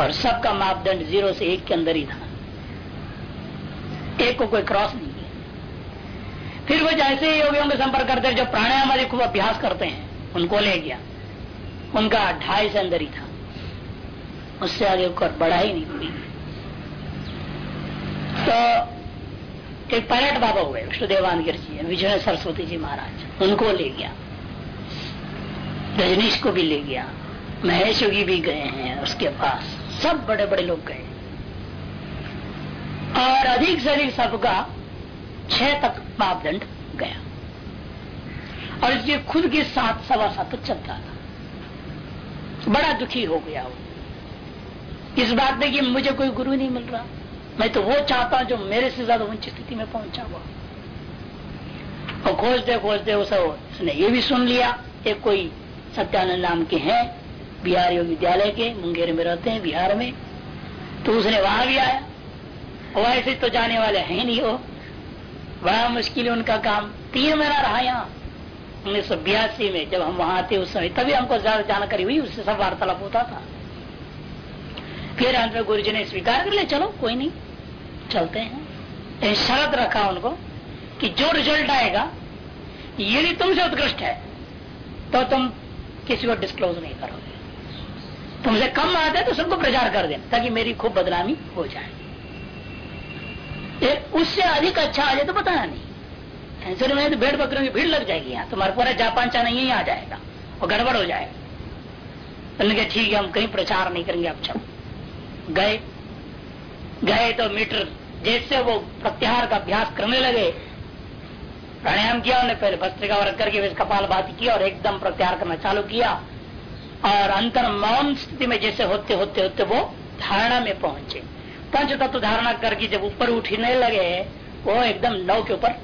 और सबका मापदंड ज़ीरो से एक के अंदर ही था। एक को कोई क्रॉस नहीं किया। फिर वो जैसे ही योगियों के संपर्क करते जो प्राणायाम आदि खूब अभ्यास करते हैं, उनको ले गया। उनका ढाई से अंदर ही था। उससे आगे ऊपर बढ़ा ही नहीं पूरी तो एक पायलट बाबा हुए, विष्णुदेवान गिर जी विजय सरस्वती जी महाराज। उनको ले गया। रजनीश को भी ले गया। महेश योगी भी गए हैं, उसके पास सब बड़े बड़े लोग गए। और अधिक से अधिक सबका छह तक मापदंड गया। और इसके खुद के साथ सवा सात तक चलता था। बड़ा दुखी हो गया वो। इस बात में कि मुझे कोई गुरु नहीं मिल रहा। मैं तो वो चाहता हूँ जो मेरे से ज़्यादा ऊँची स्थिति में पहुँचा हुआ। और खोजते खोजते उस उसने ये भी सुन लिया एक कोई सत्यानंद नाम के हैं, बिहार विद्यालय के, मुंगेर में रहते हैं, बिहार में। तो उसने वहाँ भी आया। वो ऐसे तो जाने वाले हैं नहीं हो बड़ा मुश्किल उनका काम। तीन महीना रहा यहाँ। उन्नीस सौ बयासी में जब हम वहाँ थे उस समय, तभी हमको ज़्यादा जानकारी हुई, उससे सब वार्तालाप होता था। फिर अंत में गुरु जी ने स्वीकार कर लिया, चलो कोई नहीं, चलते हैं। शरत रखा उनको कि जो रिज़ल्ट आएगा, यदि तुमसे उत्कृष्ट है तो तुम किसी को डिस्क्लोज नहीं करोगे। तुमसे कम आते तो सबको प्रचार कर देना, ताकि मेरी खूब बदनामी हो जाए। उससे अधिक अच्छा आ जाए तो बताना नहीं। ऐसे में तो भेड़ बकरियों की भीड़ लग जाएगी यहाँ। तुम्हारा पूरा जापान चाना यही आ जाएगा। और गड़बड़ हो जाएगा। तो ठीक है, हम कहीं प्रचार नहीं करेंगे अब चलो। गए। गए तो मीटर जैसे वो प्रत्याहार का अभ्यास करने लगे। प्राणायाम किया उन्होंने पहले भस्त्रिका वर्ग करके कपाल बात किया और एकदम प्रत्याहार करना चालू किया। और अंतर मौन स्थिति में जैसे होते होते होते वो धारणा में पहुँचे। पंच तत्व धारणा करके जब ऊपर उठने लगे, वो एकदम नौ के ऊपर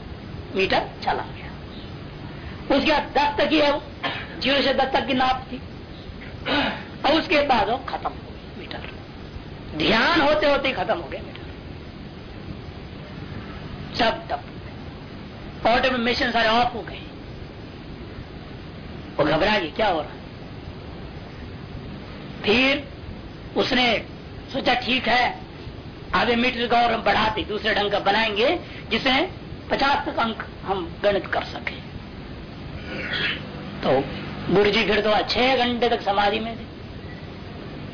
मीटर चला गया। उसके बाद दस तक ही है वो ज़ीरो से दस तक की नाप थी। और उसके बाद वो खत्म हो गया मीटर। ध्यान होते होते खत्म हो गया मीटर। सब तब ऑटोमेशन सारे ऑफ़ हो गए। वो घबरा गई, क्या हो रहा फिर उसने सोचा, ठीक है आगे मीटर का और हम बढ़ाते, दूसरे ढंग का बनाएँगे जिसे पचास तक अंक हम गणित कर सके। तो गुरु जी फिर तो छह घंटे तक समाधि में थे।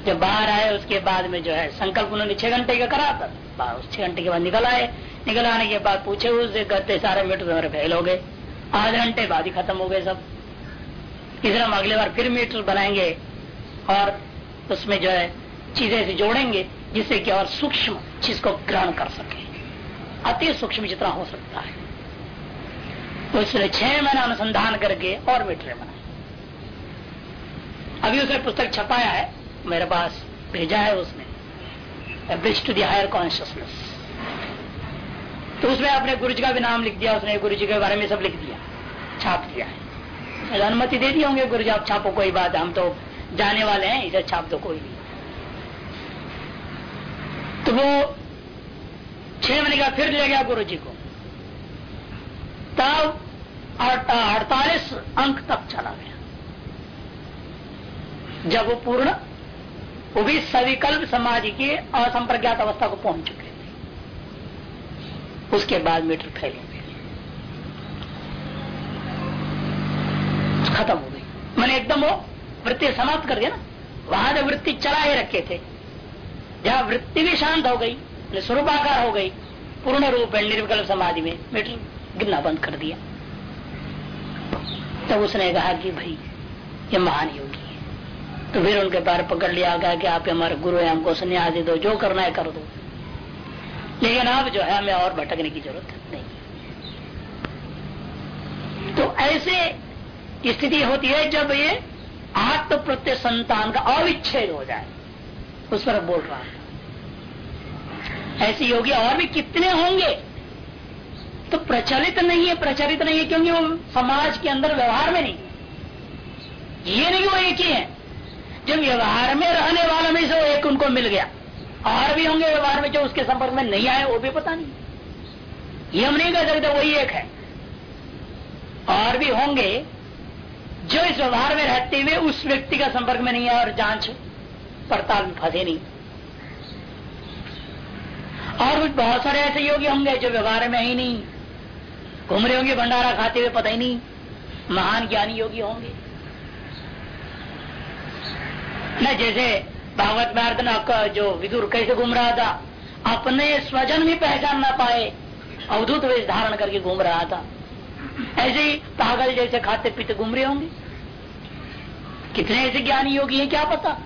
जब बाहर आए, उसके बाद में जो है संकल्प उन्होंने छह घंटे का करा था। उस छह घंटे के बाद निकल आए। निकल आने के बाद पूछे उससे करते सारे मीटर तुम्हारे फेल हो गए। आधे घंटे बाद ही खत्म हो गए सब। इसलिए हम अगले बार फिर मीटर बनाएँगे और उसमें जो है चीज़ें से जोड़ेंगे जिससे कि और सूक्ष्म चीज़ को ग्रहण कर सके। अति सूक्ष्म जितना हो सकता है। तो छह महीना अनुसंधान करके और मीटर बनाए। अभी उसने पुस्तक छपाया है, मेरे पास भेजा है उसने। Bridge to the higher consciousness तो उसमें अपने गुरु जी का भी नाम लिख दिया, उसने गुरु जी के बारे में सब लिख दिया, छाप दिया है। अनुमति दे दी होंगे गुरु जी आप छापो, कोई बात, हम तो जाने वाले हैं, इसे छाप दो, कोई नहीं। तो वो छह महीने का फिर ले गया गुरु जी को। तब अड़तालीस अंक तक चला गया। जब वो पूर्ण, वो भी सविकल्प समाधि की असंप्रज्ञात अवस्था को पहुँच चुके थे। उसके बाद मीटर फेल खत्म हो गई। मैंने एकदम वो वृत्ति समाप्त कर दिया ना। वहाँ वृत्ति चला ही रखे थे। जहाँ वृत्ति भी शांत हो गई स्वरूपाकार हो गई, पूर्ण रूप है निर्विकल्प समाधि में मीटर गिरना बंद कर दिया। तब उसने कहा कि भाई, ये महान योगी है। तो फिर उनके पैर पकड़ लिया गया कि आप हमारे गुरु है, हमको संन्यास दे दो, जो करना है कर दो। लेकिन अब जो है, हमें और भटकने की ज़रूरत नहीं तो ऐसे स्थिति होती है जब ये आत्म प्रत्यय संतान का अविच्छेद हो जाए। उस पर बोल रहा है। ऐसे योगी और भी कितने होंगे? तो प्रचलित नहीं है, प्रचलित नहीं है, क्योंकि वो समाज के अंदर व्यवहार में नहीं ये नहीं वो एक ही है। जब व्यवहार में रहने वालों में से एक उनको मिल गया। और भी होंगे व्यवहार में जो उसके संपर्क में नहीं आए, वो भी पता नहीं। ये हम नहीं कह सकते वही एक है। और भी होंगे जो इस व्यवहार में रहते हुए उस व्यक्ति का संपर्क में नहीं है और जाँच पड़ताल में फंसे नहीं। और कुछ बहुत सारे ऐसे योगी होंगे जो व्यवहार में ही नहीं। घूम रहे होंगे, भंडारा खाते हुए पता ही नहीं। महान ज्ञानी योगी होंगे। न जैसे भागवत में अर्थ जो विदुर कैसे घूम रहा था, अपने स्वजन भी पहचान ना पाए, अवधूत वेश धारण करके घूम रहा था। ऐसे ही पागल जैसे खाते पीते घूम रहे होंगे। कितने ऐसे ज्ञानी योगी हैं, क्या पता?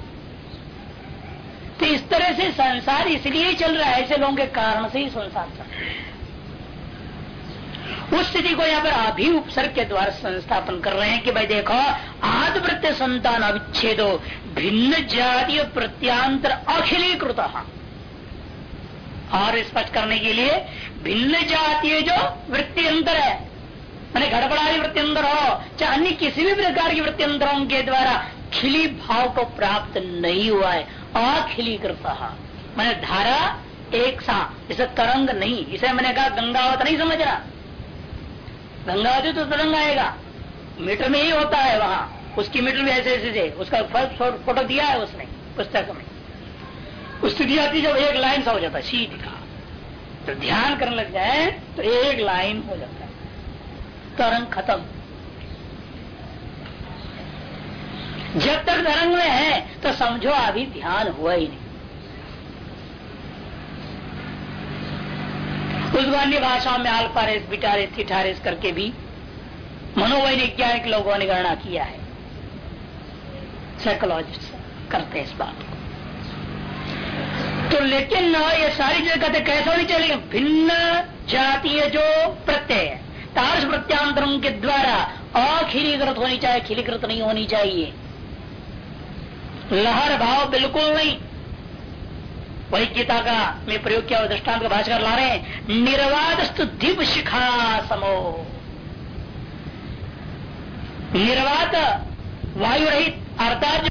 तो इस तरह से संसार इसलिए चल रहा है, ऐसे लोगों के कारण से ही संसार चल रहा है। उस स्थिति को यहाँ पर अभी उपसर्ग के द्वारा संस्थापन कर रहे हैं कि भाई देखो आदवृत्य संतान अविच्छेदो, भिन्न जातीय प्रत्यांतर अखिलीकृत। और स्पष्ट करने के लिए, भिन्न जातीय जो वृत्ति अंतर है, मैंने घड़बड़ाई वृत्ति अंतर हो, चाहे अन्य किसी भी प्रकार की वृत्ति अंतरों के द्वारा खिली भाव को प्राप्त नहीं हुआ है अखिलीकृत मैंने धारा, एक सा इसे तरंग नहीं। इसे मैंने कहा गंगावत, नहीं समझ रहा गंगावती तो तरंग आएगा। मीटर में ही होता है वहाँ। उसकी मीटर में ऐसे ऐसे उसका फ़ोटो दिया है उसने, पुस्तक में। स्थिति आती जब एक लाइन सा हो जाता है, सीधी तो ध्यान करने लग जाए तो एक लाइन हो जाता है। तरंग खत्म। जब तक तरंग में है तो समझो अभी ध्यान हुआ ही नहीं। उस अन्य भाषाओं में अल्फारेस बिटारेस थिठारेस करके भी मनोवैज्ञानिक लोगों ने गणना किया है। साइकोलॉजिस्ट करते हैं इस बात को। तो लेकिन ये सारी जगह कहते कैसे होनी चाहिए भिन्न जातीय जो प्रत्यय है। तार्श प्रत्यांतरों के द्वारा अखिलीकृत होनी चाहिए, खिलीकृत नहीं होनी चाहिए। लहर भाव बिल्कुल नहीं। वही गीता का मैं प्रयोग किया दृष्टांत का भाषकर ला रहे हैं। निर्वाद दिव शिखा समो। निर्वात वायु रहित अर्थात